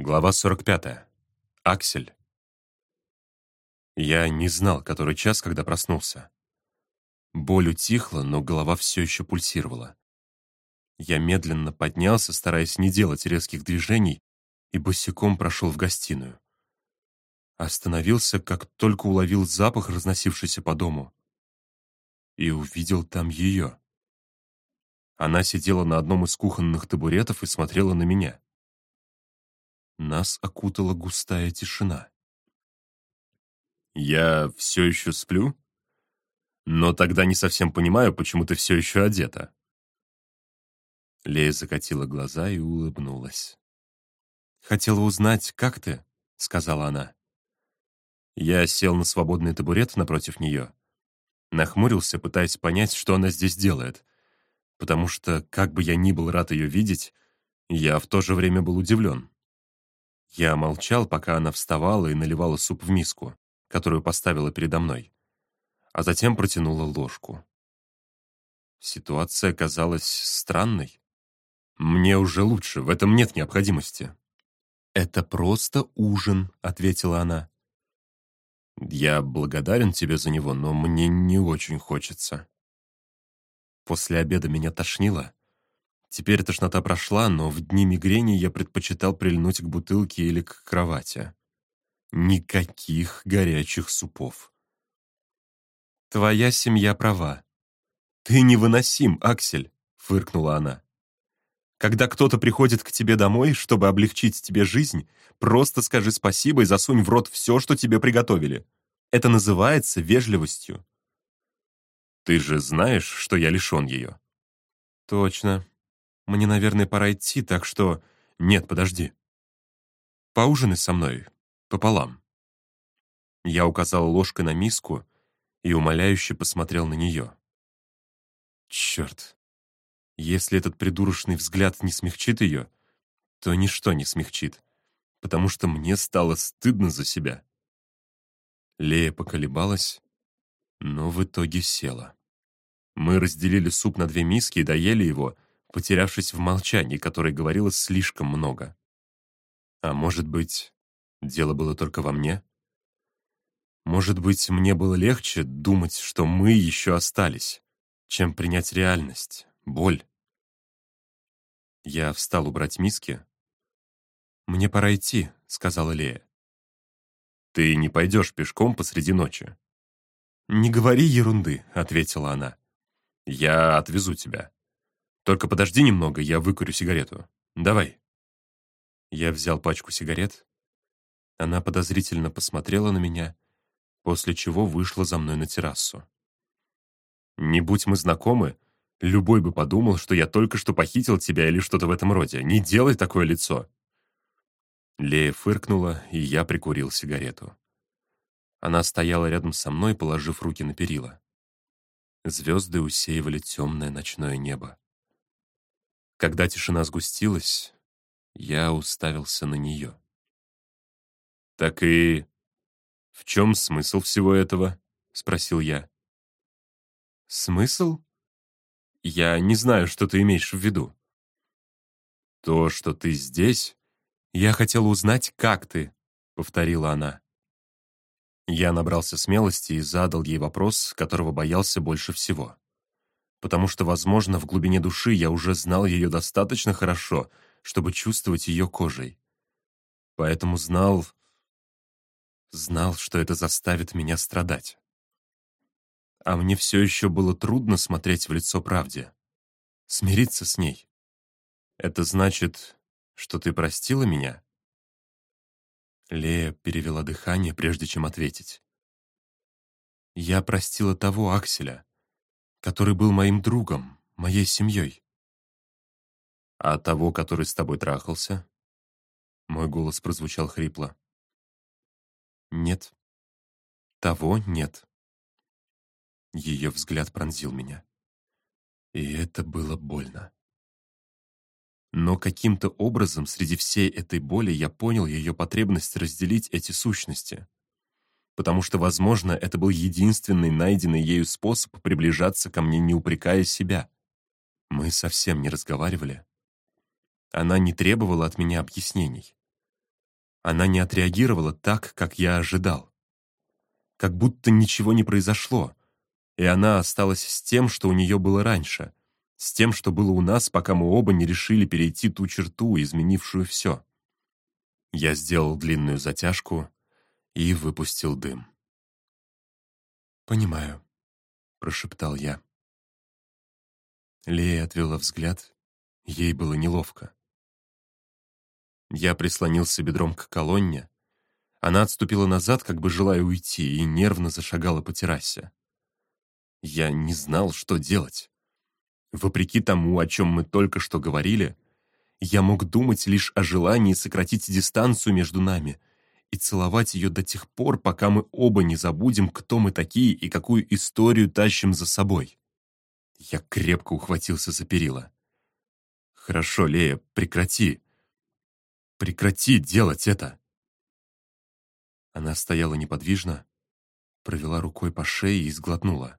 Глава 45. Аксель. Я не знал, который час, когда проснулся. Боль утихла, но голова все еще пульсировала. Я медленно поднялся, стараясь не делать резких движений, и босиком прошел в гостиную. Остановился, как только уловил запах, разносившийся по дому. И увидел там ее. Она сидела на одном из кухонных табуретов и смотрела на меня. Нас окутала густая тишина. «Я все еще сплю? Но тогда не совсем понимаю, почему ты все еще одета». Лея закатила глаза и улыбнулась. «Хотела узнать, как ты?» — сказала она. Я сел на свободный табурет напротив нее. Нахмурился, пытаясь понять, что она здесь делает. Потому что, как бы я ни был рад ее видеть, я в то же время был удивлен. Я молчал, пока она вставала и наливала суп в миску, которую поставила передо мной, а затем протянула ложку. Ситуация казалась странной. «Мне уже лучше, в этом нет необходимости». «Это просто ужин», — ответила она. «Я благодарен тебе за него, но мне не очень хочется». После обеда меня тошнило, Теперь тошнота прошла, но в дни мигрени я предпочитал прильнуть к бутылке или к кровати. Никаких горячих супов. «Твоя семья права. Ты невыносим, Аксель», — фыркнула она. «Когда кто-то приходит к тебе домой, чтобы облегчить тебе жизнь, просто скажи спасибо и засунь в рот все, что тебе приготовили. Это называется вежливостью». «Ты же знаешь, что я лишен ее?» «Точно», мне, наверное, пора идти, так что... Нет, подожди. Поужинай со мной. Пополам. Я указал ложкой на миску и умоляюще посмотрел на нее. Черт. Если этот придурочный взгляд не смягчит ее, то ничто не смягчит, потому что мне стало стыдно за себя. Лея поколебалась, но в итоге села. Мы разделили суп на две миски и доели его, потерявшись в молчании, которое говорило слишком много. А может быть, дело было только во мне? Может быть, мне было легче думать, что мы еще остались, чем принять реальность, боль. Я встал убрать миски. «Мне пора идти», — сказала Лея. «Ты не пойдешь пешком посреди ночи». «Не говори ерунды», — ответила она. «Я отвезу тебя». Только подожди немного, я выкурю сигарету. Давай». Я взял пачку сигарет. Она подозрительно посмотрела на меня, после чего вышла за мной на террасу. «Не будь мы знакомы, любой бы подумал, что я только что похитил тебя или что-то в этом роде. Не делай такое лицо!» Лея фыркнула, и я прикурил сигарету. Она стояла рядом со мной, положив руки на перила. Звезды усеивали темное ночное небо. Когда тишина сгустилась, я уставился на нее. «Так и в чем смысл всего этого?» — спросил я. «Смысл? Я не знаю, что ты имеешь в виду». «То, что ты здесь, я хотела узнать, как ты», — повторила она. Я набрался смелости и задал ей вопрос, которого боялся больше всего потому что, возможно, в глубине души я уже знал ее достаточно хорошо, чтобы чувствовать ее кожей. Поэтому знал... знал, что это заставит меня страдать. А мне все еще было трудно смотреть в лицо правде. Смириться с ней. Это значит, что ты простила меня? Лея перевела дыхание, прежде чем ответить. Я простила того Акселя, который был моим другом, моей семьей. А того, который с тобой трахался? Мой голос прозвучал хрипло. Нет. Того нет. Ее взгляд пронзил меня. И это было больно. Но каким-то образом среди всей этой боли я понял ее потребность разделить эти сущности потому что, возможно, это был единственный найденный ею способ приближаться ко мне, не упрекая себя. Мы совсем не разговаривали. Она не требовала от меня объяснений. Она не отреагировала так, как я ожидал. Как будто ничего не произошло, и она осталась с тем, что у нее было раньше, с тем, что было у нас, пока мы оба не решили перейти ту черту, изменившую все. Я сделал длинную затяжку и выпустил дым. «Понимаю», — прошептал я. Лея отвела взгляд, ей было неловко. Я прислонился бедром к колонне. Она отступила назад, как бы желая уйти, и нервно зашагала по террасе. Я не знал, что делать. Вопреки тому, о чем мы только что говорили, я мог думать лишь о желании сократить дистанцию между нами и целовать ее до тех пор, пока мы оба не забудем, кто мы такие и какую историю тащим за собой. Я крепко ухватился за перила. «Хорошо, Лея, прекрати. Прекрати делать это!» Она стояла неподвижно, провела рукой по шее и сглотнула.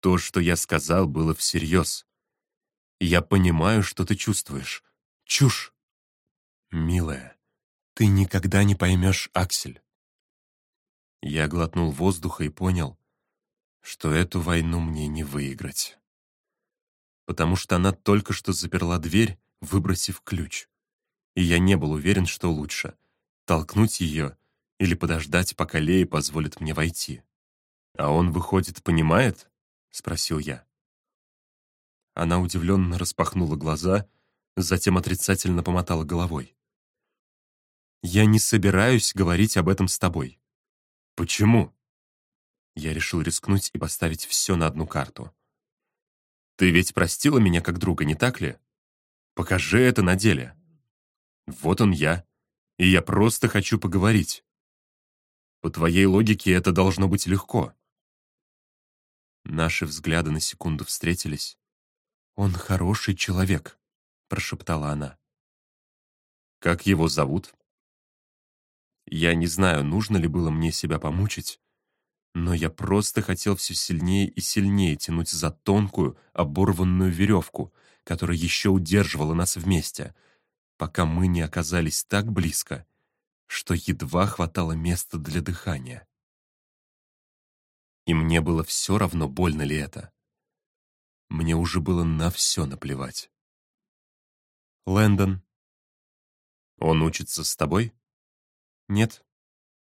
То, что я сказал, было всерьез. Я понимаю, что ты чувствуешь. Чушь. Милая, ты никогда не поймешь Аксель. Я глотнул воздуха и понял, что эту войну мне не выиграть. Потому что она только что заперла дверь, выбросив ключ. И я не был уверен, что лучше — толкнуть ее или подождать, пока Лея позволит мне войти. А он, выходит, понимает? — спросил я. Она удивленно распахнула глаза, затем отрицательно помотала головой. «Я не собираюсь говорить об этом с тобой». «Почему?» Я решил рискнуть и поставить все на одну карту. «Ты ведь простила меня как друга, не так ли? Покажи это на деле. Вот он я, и я просто хочу поговорить. По твоей логике это должно быть легко». Наши взгляды на секунду встретились. «Он хороший человек», — прошептала она. «Как его зовут?» Я не знаю, нужно ли было мне себя помучить, но я просто хотел все сильнее и сильнее тянуть за тонкую, оборванную веревку, которая еще удерживала нас вместе, пока мы не оказались так близко, что едва хватало места для дыхания. И мне было все равно, больно ли это. Мне уже было на все наплевать. Лэндон. Он учится с тобой? Нет.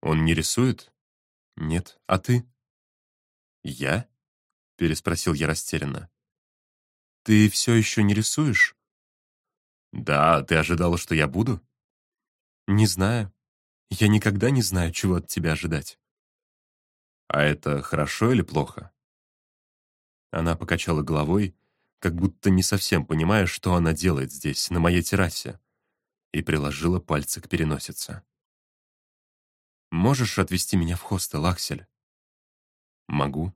Он не рисует? Нет. А ты? Я? Переспросил я растерянно. Ты все еще не рисуешь? Да, ты ожидала, что я буду? Не знаю. Я никогда не знаю, чего от тебя ожидать. А это хорошо или плохо? Она покачала головой, как будто не совсем понимая, что она делает здесь, на моей террасе, и приложила пальцы к переносице. «Можешь отвезти меня в хостел, Аксель?» «Могу».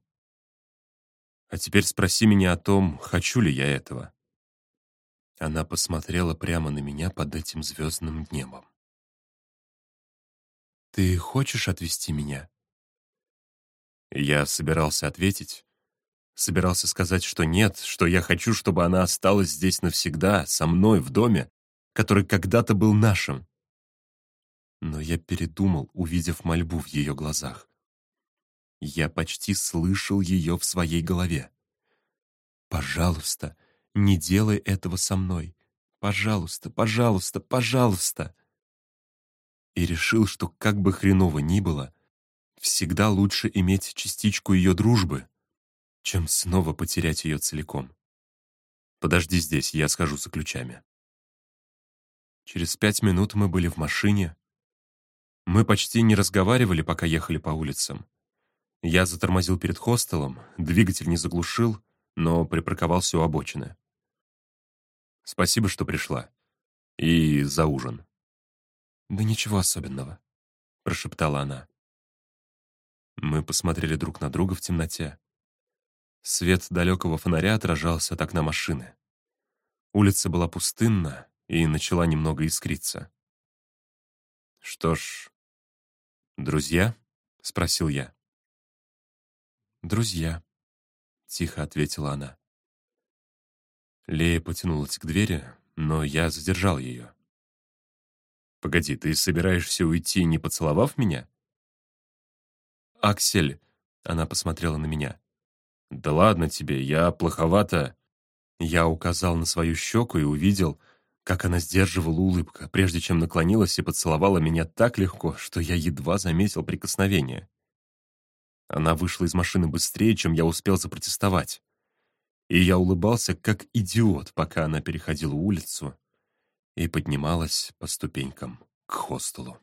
«А теперь спроси меня о том, хочу ли я этого». Она посмотрела прямо на меня под этим звездным небом. «Ты хочешь отвезти меня?» Я собирался ответить. Собирался сказать, что нет, что я хочу, чтобы она осталась здесь навсегда, со мной, в доме, который когда-то был нашим. Но я передумал, увидев мольбу в ее глазах. Я почти слышал ее в своей голове. «Пожалуйста, не делай этого со мной. Пожалуйста, пожалуйста, пожалуйста!» И решил, что как бы хреново ни было, Всегда лучше иметь частичку ее дружбы, чем снова потерять ее целиком. Подожди здесь, я схожу за ключами. Через пять минут мы были в машине. Мы почти не разговаривали, пока ехали по улицам. Я затормозил перед хостелом, двигатель не заглушил, но припарковался у обочины. «Спасибо, что пришла. И за ужин». «Да ничего особенного», — прошептала она. Мы посмотрели друг на друга в темноте. Свет далекого фонаря отражался от окна машины. Улица была пустынна и начала немного искриться. «Что ж, друзья?» — спросил я. «Друзья», — тихо ответила она. Лея потянулась к двери, но я задержал ее. Погоди, ты собираешься уйти, не поцеловав меня? Аксель, она посмотрела на меня. Да ладно тебе, я плоховато. Я указал на свою щеку и увидел, как она сдерживала улыбку, прежде чем наклонилась и поцеловала меня так легко, что я едва заметил прикосновение. Она вышла из машины быстрее, чем я успел запротестовать. И я улыбался, как идиот, пока она переходила улицу и поднималась по ступенькам к хостелу.